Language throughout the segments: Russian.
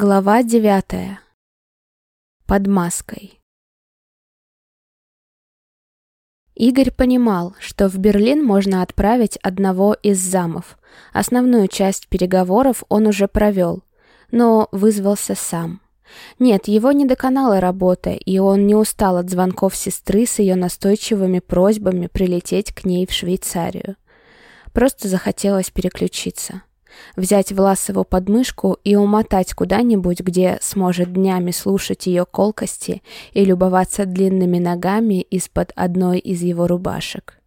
Глава девятая. Под маской. Игорь понимал, что в Берлин можно отправить одного из замов. Основную часть переговоров он уже провел, но вызвался сам. Нет, его не доконала работа, и он не устал от звонков сестры с ее настойчивыми просьбами прилететь к ней в Швейцарию. Просто захотелось переключиться взять Власову под мышку и умотать куда-нибудь, где сможет днями слушать ее колкости и любоваться длинными ногами из-под одной из его рубашек.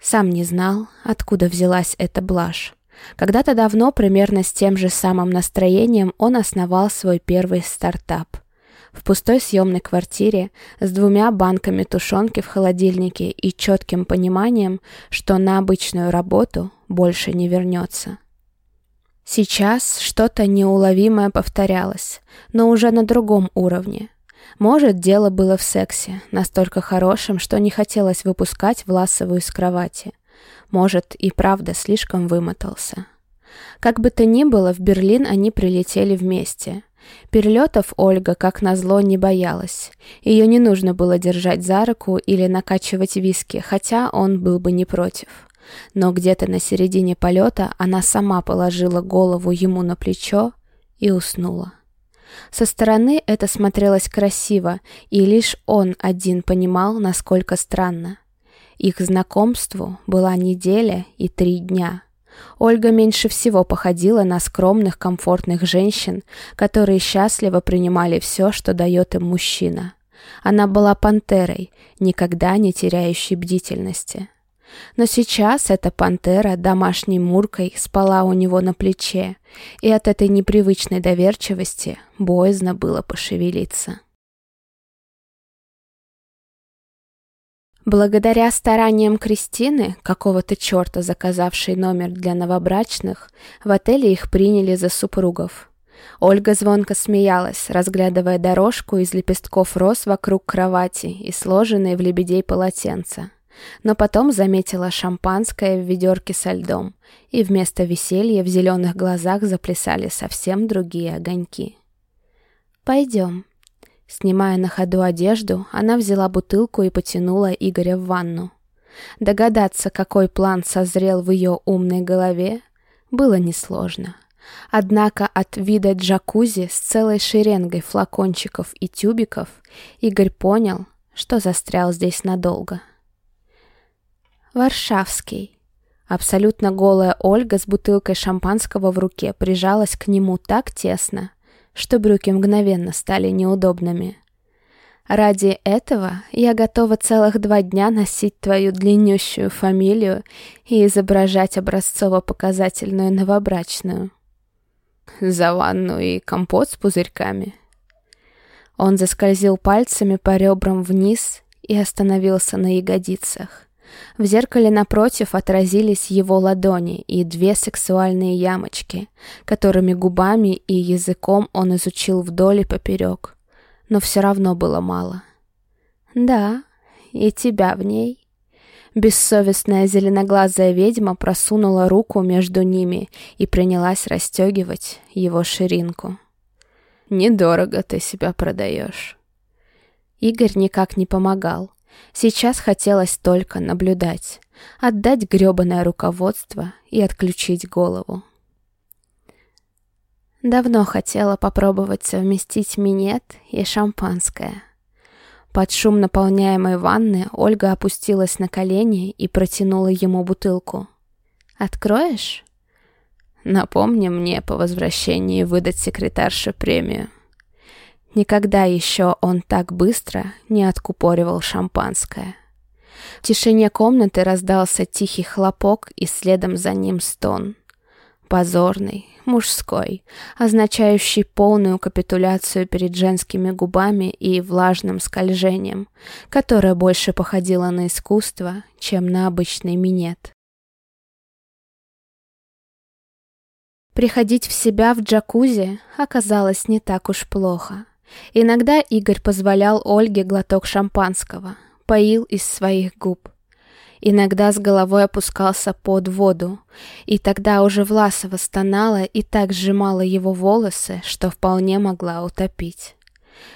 Сам не знал, откуда взялась эта блажь. Когда-то давно, примерно с тем же самым настроением, он основал свой первый стартап. В пустой съемной квартире с двумя банками тушенки в холодильнике и четким пониманием, что на обычную работу больше не вернется. Сейчас что-то неуловимое повторялось, но уже на другом уровне. Может, дело было в сексе, настолько хорошем, что не хотелось выпускать Власову из кровати. Может, и правда слишком вымотался. Как бы то ни было, в Берлин они прилетели вместе. Перелетов Ольга, как назло, не боялась. Ее не нужно было держать за руку или накачивать виски, хотя он был бы не против но где-то на середине полета она сама положила голову ему на плечо и уснула. Со стороны это смотрелось красиво, и лишь он один понимал, насколько странно. Их знакомству была неделя и три дня. Ольга меньше всего походила на скромных, комфортных женщин, которые счастливо принимали все, что дает им мужчина. Она была пантерой, никогда не теряющей бдительности. Но сейчас эта пантера домашней муркой спала у него на плече, и от этой непривычной доверчивости боязно было пошевелиться. Благодаря стараниям Кристины, какого-то черта заказавшей номер для новобрачных, в отеле их приняли за супругов. Ольга звонко смеялась, разглядывая дорожку из лепестков роз вокруг кровати и сложенные в лебедей полотенца но потом заметила шампанское в ведерке со льдом, и вместо веселья в зеленых глазах заплясали совсем другие огоньки. «Пойдем». Снимая на ходу одежду, она взяла бутылку и потянула Игоря в ванну. Догадаться, какой план созрел в ее умной голове, было несложно. Однако от вида джакузи с целой шеренгой флакончиков и тюбиков Игорь понял, что застрял здесь надолго. Варшавский. Абсолютно голая Ольга с бутылкой шампанского в руке прижалась к нему так тесно, что брюки мгновенно стали неудобными. Ради этого я готова целых два дня носить твою длиннющую фамилию и изображать образцово-показательную новобрачную. За ванну и компот с пузырьками. Он заскользил пальцами по ребрам вниз и остановился на ягодицах. В зеркале напротив отразились его ладони и две сексуальные ямочки, которыми губами и языком он изучил вдоль и поперек. Но все равно было мало. «Да, и тебя в ней». Бессовестная зеленоглазая ведьма просунула руку между ними и принялась расстегивать его ширинку. «Недорого ты себя продаешь». Игорь никак не помогал. Сейчас хотелось только наблюдать, отдать грёбаное руководство и отключить голову. Давно хотела попробовать совместить минет и шампанское. Под шум наполняемой ванны Ольга опустилась на колени и протянула ему бутылку. «Откроешь?» «Напомни мне по возвращении выдать секретарше премию». Никогда еще он так быстро не откупоривал шампанское. В тишине комнаты раздался тихий хлопок и следом за ним стон. Позорный, мужской, означающий полную капитуляцию перед женскими губами и влажным скольжением, которое больше походило на искусство, чем на обычный минет. Приходить в себя в джакузи оказалось не так уж плохо. Иногда Игорь позволял Ольге глоток шампанского, поил из своих губ. Иногда с головой опускался под воду, и тогда уже Власова стонала и так сжимала его волосы, что вполне могла утопить.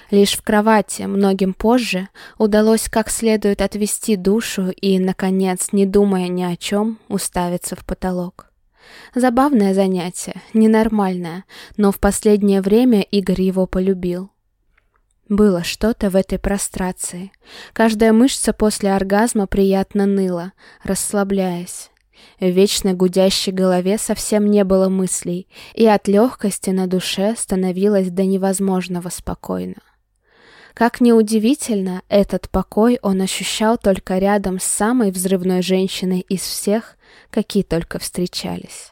Лишь в кровати, многим позже, удалось как следует отвести душу и, наконец, не думая ни о чем, уставиться в потолок. Забавное занятие, ненормальное, но в последнее время Игорь его полюбил. Было что-то в этой прострации. Каждая мышца после оргазма приятно ныла, расслабляясь. В вечно гудящей голове совсем не было мыслей, и от легкости на душе становилось до невозможного спокойно. Как ни удивительно, этот покой он ощущал только рядом с самой взрывной женщиной из всех, какие только встречались.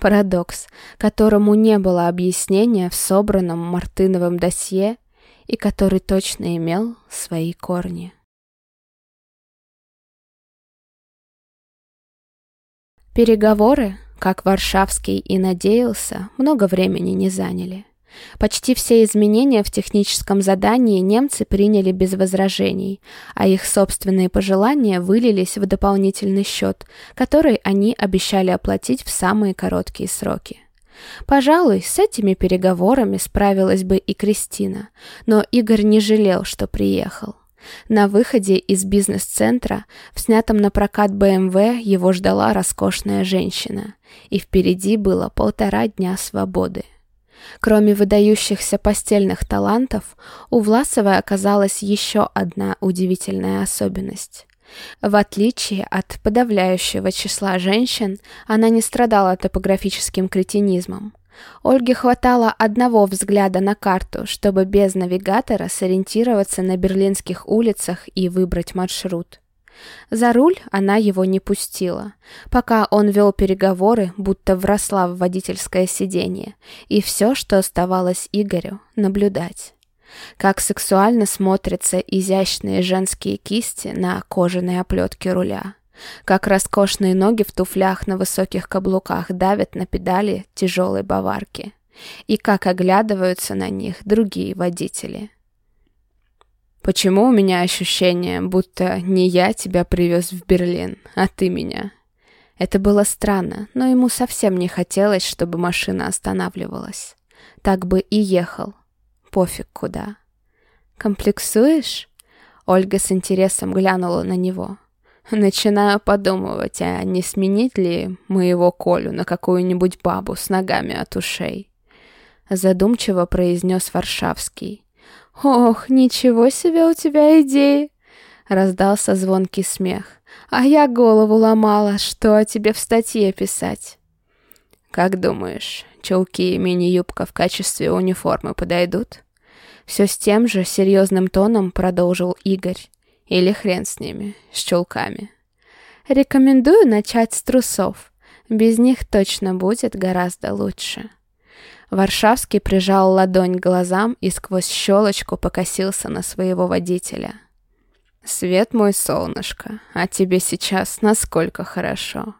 Парадокс, которому не было объяснения в собранном Мартыновом досье и который точно имел свои корни. Переговоры, как Варшавский и надеялся, много времени не заняли. Почти все изменения в техническом задании немцы приняли без возражений, а их собственные пожелания вылились в дополнительный счет, который они обещали оплатить в самые короткие сроки. Пожалуй, с этими переговорами справилась бы и Кристина, но Игорь не жалел, что приехал. На выходе из бизнес-центра, в снятом на прокат БМВ, его ждала роскошная женщина, и впереди было полтора дня свободы. Кроме выдающихся постельных талантов, у Власовой оказалась еще одна удивительная особенность. В отличие от подавляющего числа женщин, она не страдала топографическим кретинизмом. Ольге хватало одного взгляда на карту, чтобы без навигатора сориентироваться на берлинских улицах и выбрать маршрут. За руль она его не пустила, пока он вел переговоры, будто вросла в водительское сиденье, и все, что оставалось Игорю, наблюдать. Как сексуально смотрятся изящные женские кисти на кожаной оплетке руля. Как роскошные ноги в туфлях на высоких каблуках давят на педали тяжелой баварки. И как оглядываются на них другие водители. Почему у меня ощущение, будто не я тебя привез в Берлин, а ты меня? Это было странно, но ему совсем не хотелось, чтобы машина останавливалась. Так бы и ехал, пофиг куда. «Комплексуешь?» Ольга с интересом глянула на него. «Начинаю подумывать, а не сменить ли моего Колю на какую-нибудь бабу с ногами от ушей?» Задумчиво произнес Варшавский. «Ох, ничего себе у тебя идеи!» Раздался звонкий смех. «А я голову ломала, что о тебе в статье писать?» «Как думаешь, чулки и мини-юбка в качестве униформы подойдут?» Все с тем же серьезным тоном продолжил Игорь. Или хрен с ними, с чулками. Рекомендую начать с трусов. Без них точно будет гораздо лучше. Варшавский прижал ладонь к глазам и сквозь щелочку покосился на своего водителя. «Свет мой солнышко, а тебе сейчас насколько хорошо?»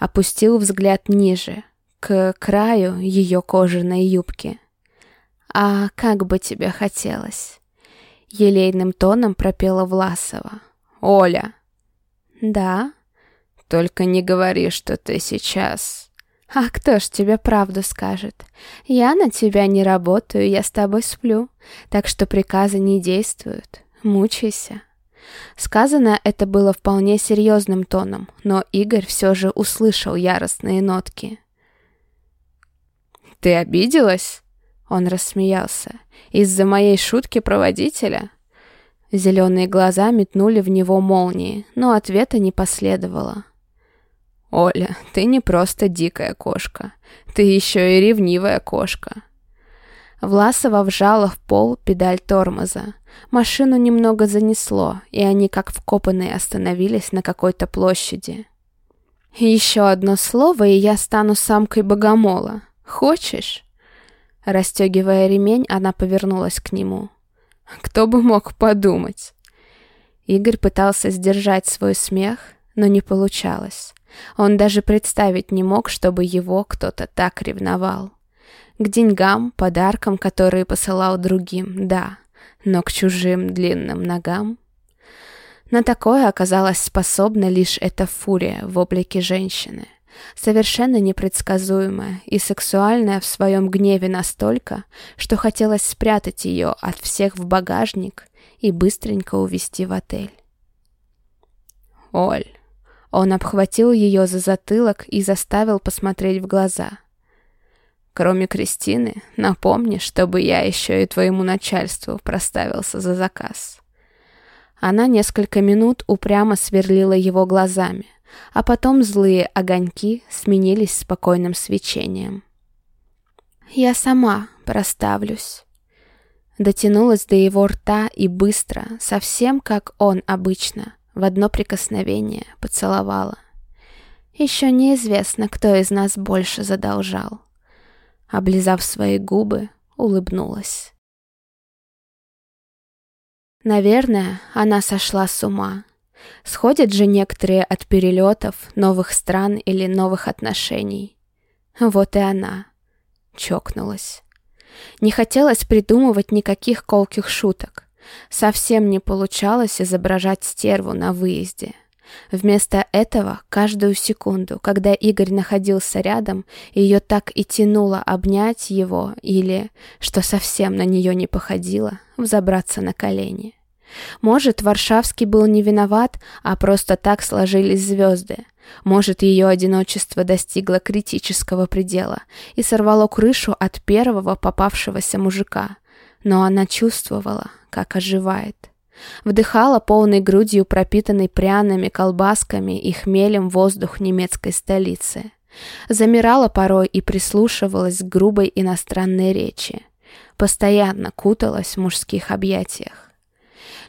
Опустил взгляд ниже, к краю ее кожаной юбки. «А как бы тебе хотелось?» Елейным тоном пропела Власова. «Оля!» «Да?» «Только не говори, что ты сейчас...» «А кто ж тебе правду скажет? Я на тебя не работаю, я с тобой сплю, так что приказы не действуют. Мучайся». Сказано это было вполне серьезным тоном, но Игорь все же услышал яростные нотки. «Ты обиделась?» Он рассмеялся. «Из-за моей шутки про водителя?» Зеленые глаза метнули в него молнии, но ответа не последовало. «Оля, ты не просто дикая кошка. Ты еще и ревнивая кошка». Власова вжала в пол педаль тормоза. Машину немного занесло, и они как вкопанные остановились на какой-то площади. «Еще одно слово, и я стану самкой богомола. Хочешь?» Растегивая ремень, она повернулась к нему. «Кто бы мог подумать?» Игорь пытался сдержать свой смех, но не получалось. Он даже представить не мог, чтобы его кто-то так ревновал. К деньгам, подаркам, которые посылал другим, да, но к чужим длинным ногам... На такое оказалась способна лишь эта фурия в облике женщины, совершенно непредсказуемая и сексуальная в своем гневе настолько, что хотелось спрятать ее от всех в багажник и быстренько увезти в отель. «Оль!» Он обхватил ее за затылок и заставил посмотреть в глаза. «Кроме Кристины, напомни, чтобы я еще и твоему начальству проставился за заказ». Она несколько минут упрямо сверлила его глазами, а потом злые огоньки сменились спокойным свечением. «Я сама проставлюсь». Дотянулась до его рта и быстро, совсем как он обычно, в одно прикосновение поцеловала. Еще неизвестно, кто из нас больше задолжал. Облизав свои губы, улыбнулась. Наверное, она сошла с ума. Сходят же некоторые от перелетов, новых стран или новых отношений. Вот и она. Чокнулась. Не хотелось придумывать никаких колких шуток. Совсем не получалось изображать стерву на выезде. Вместо этого, каждую секунду, когда Игорь находился рядом, ее так и тянуло обнять его или, что совсем на нее не походило, взобраться на колени. Может, Варшавский был не виноват, а просто так сложились звезды. Может, ее одиночество достигло критического предела и сорвало крышу от первого попавшегося мужика. Но она чувствовала, как оживает. Вдыхала полной грудью пропитанный пряными колбасками и хмелем воздух немецкой столицы. Замирала порой и прислушивалась к грубой иностранной речи. Постоянно куталась в мужских объятиях.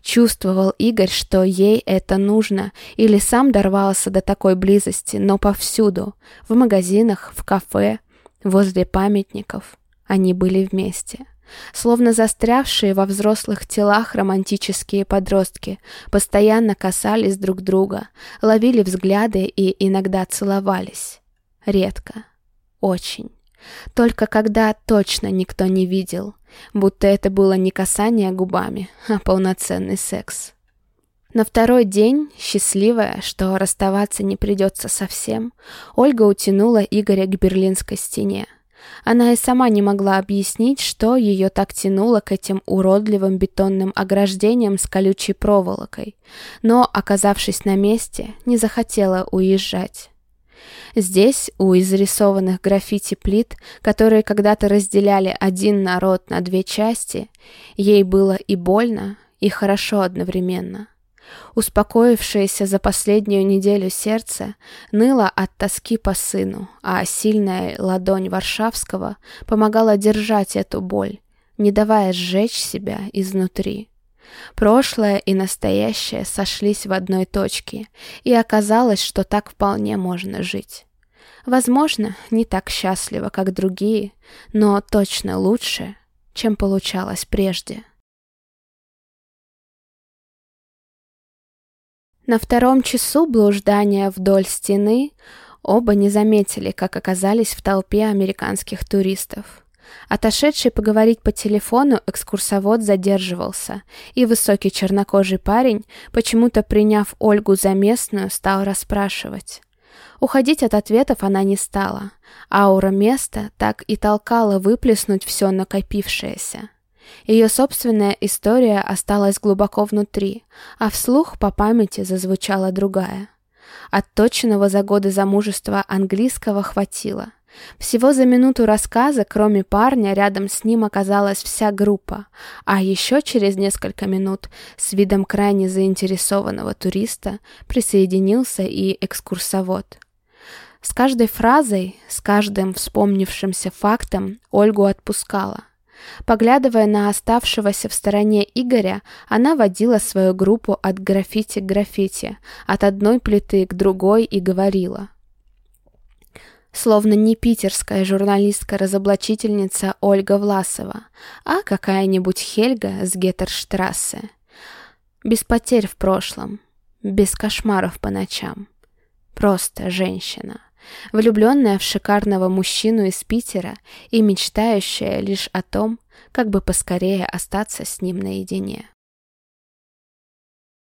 Чувствовал Игорь, что ей это нужно, или сам дорвался до такой близости, но повсюду, в магазинах, в кафе, возле памятников, они были вместе. Словно застрявшие во взрослых телах романтические подростки постоянно касались друг друга, ловили взгляды и иногда целовались. Редко. Очень. Только когда точно никто не видел, будто это было не касание губами, а полноценный секс. На второй день, счастливая, что расставаться не придется совсем, Ольга утянула Игоря к берлинской стене. Она и сама не могла объяснить, что ее так тянуло к этим уродливым бетонным ограждениям с колючей проволокой, но, оказавшись на месте, не захотела уезжать. Здесь, у изрисованных граффити плит, которые когда-то разделяли один народ на две части, ей было и больно, и хорошо одновременно. Успокоившееся за последнюю неделю сердце ныло от тоски по сыну, а сильная ладонь Варшавского помогала держать эту боль, не давая сжечь себя изнутри. Прошлое и настоящее сошлись в одной точке, и оказалось, что так вполне можно жить. Возможно, не так счастливо, как другие, но точно лучше, чем получалось прежде. На втором часу блуждания вдоль стены оба не заметили, как оказались в толпе американских туристов. Отошедший поговорить по телефону экскурсовод задерживался, и высокий чернокожий парень, почему-то приняв Ольгу за местную, стал расспрашивать. Уходить от ответов она не стала. Аура места так и толкала выплеснуть все накопившееся. Ее собственная история осталась глубоко внутри, а вслух по памяти зазвучала другая. Отточенного за годы замужества английского хватило. Всего за минуту рассказа, кроме парня, рядом с ним оказалась вся группа, а еще через несколько минут с видом крайне заинтересованного туриста присоединился и экскурсовод. С каждой фразой, с каждым вспомнившимся фактом Ольгу отпускала. Поглядывая на оставшегося в стороне Игоря, она водила свою группу от граффити к граффити, от одной плиты к другой и говорила. Словно не питерская журналистка-разоблачительница Ольга Власова, а какая-нибудь Хельга с Геттерштрассе. Без потерь в прошлом, без кошмаров по ночам. Просто женщина влюбленная в шикарного мужчину из Питера и мечтающая лишь о том, как бы поскорее остаться с ним наедине.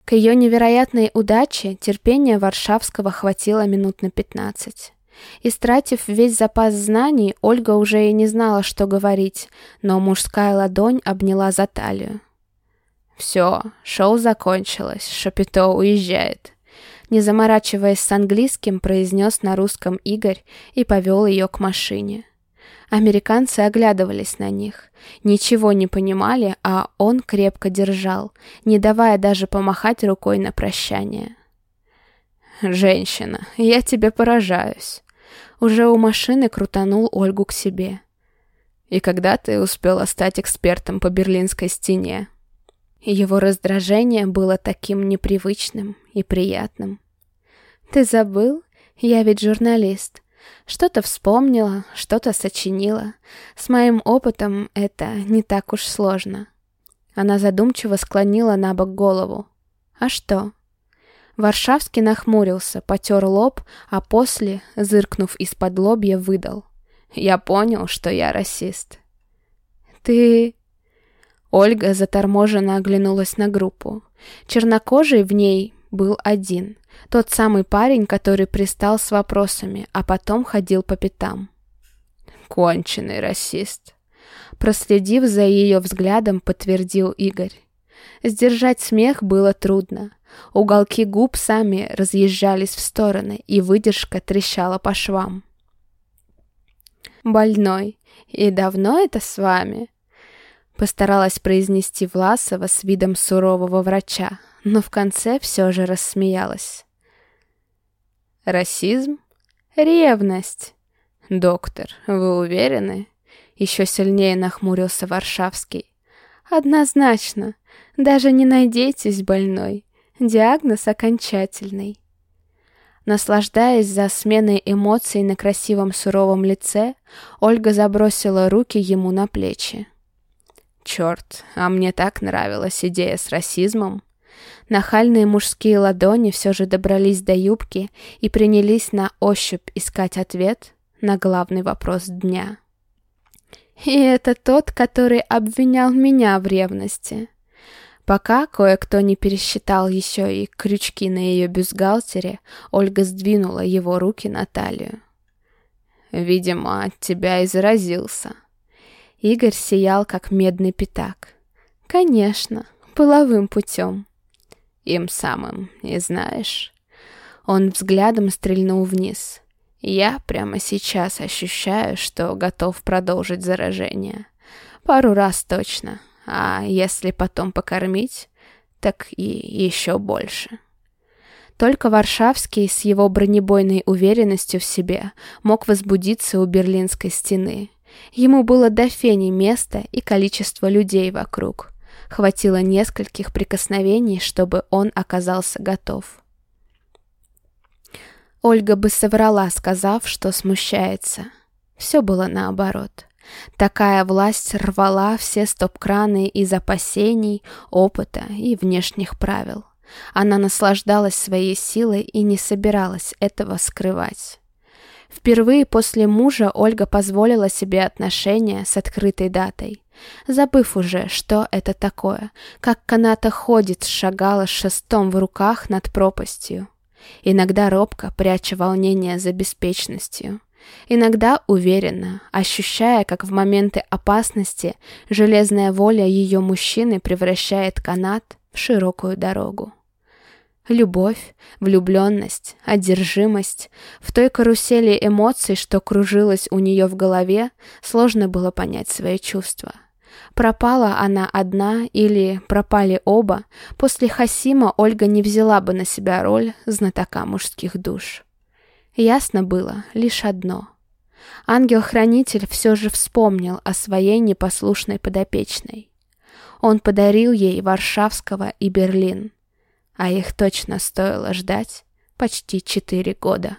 К ее невероятной удаче терпения Варшавского хватило минут на пятнадцать. Истратив весь запас знаний, Ольга уже и не знала, что говорить, но мужская ладонь обняла за талию. «Все, шоу закончилось, Шапито уезжает», не заморачиваясь с английским, произнес на русском Игорь и повел ее к машине. Американцы оглядывались на них, ничего не понимали, а он крепко держал, не давая даже помахать рукой на прощание. «Женщина, я тебе поражаюсь». Уже у машины крутанул Ольгу к себе. «И когда ты успела стать экспертом по Берлинской стене?» Его раздражение было таким непривычным и приятным. «Ты забыл? Я ведь журналист. Что-то вспомнила, что-то сочинила. С моим опытом это не так уж сложно». Она задумчиво склонила на бок голову. «А что?» Варшавский нахмурился, потер лоб, а после, зыркнув из-под лобья, выдал. «Я понял, что я расист». «Ты...» Ольга заторможенно оглянулась на группу. Чернокожий в ней был один. Тот самый парень, который пристал с вопросами, а потом ходил по пятам. «Конченый расист», проследив за ее взглядом, подтвердил Игорь. Сдержать смех было трудно. Уголки губ сами разъезжались в стороны, и выдержка трещала по швам. «Больной, и давно это с вами?» Постаралась произнести Власова с видом сурового врача, но в конце все же рассмеялась. «Расизм? Ревность. Доктор, вы уверены?» Еще сильнее нахмурился Варшавский. «Однозначно. Даже не надейтесь, больной. Диагноз окончательный». Наслаждаясь за сменой эмоций на красивом суровом лице, Ольга забросила руки ему на плечи. Черт, а мне так нравилась идея с расизмом. Нахальные мужские ладони все же добрались до юбки и принялись на ощупь искать ответ на главный вопрос дня. И это тот, который обвинял меня в ревности. Пока кое-кто не пересчитал еще и крючки на ее бюстгальтере, Ольга сдвинула его руки на талию. «Видимо, от тебя и заразился», Игорь сиял, как медный пятак. Конечно, половым путем. Им самым, и знаешь. Он взглядом стрельнул вниз. Я прямо сейчас ощущаю, что готов продолжить заражение. Пару раз точно. А если потом покормить, так и еще больше. Только Варшавский с его бронебойной уверенностью в себе мог возбудиться у Берлинской стены. Ему было до фени места и количество людей вокруг. Хватило нескольких прикосновений, чтобы он оказался готов. Ольга бы соврала, сказав, что смущается. Все было наоборот. Такая власть рвала все стоп-краны из опасений, опыта и внешних правил. Она наслаждалась своей силой и не собиралась этого скрывать. Впервые после мужа Ольга позволила себе отношения с открытой датой. Забыв уже, что это такое, как каната ходит, шагала шестом в руках над пропастью. Иногда робко, пряча волнение за беспечностью. Иногда уверенно, ощущая, как в моменты опасности железная воля ее мужчины превращает канат в широкую дорогу. Любовь, влюбленность, одержимость. В той карусели эмоций, что кружилась у нее в голове, сложно было понять свои чувства. Пропала она одна или пропали оба, после Хасима Ольга не взяла бы на себя роль знатока мужских душ. Ясно было лишь одно. Ангел-хранитель все же вспомнил о своей непослушной подопечной. Он подарил ей Варшавского и Берлин – а их точно стоило ждать почти четыре года.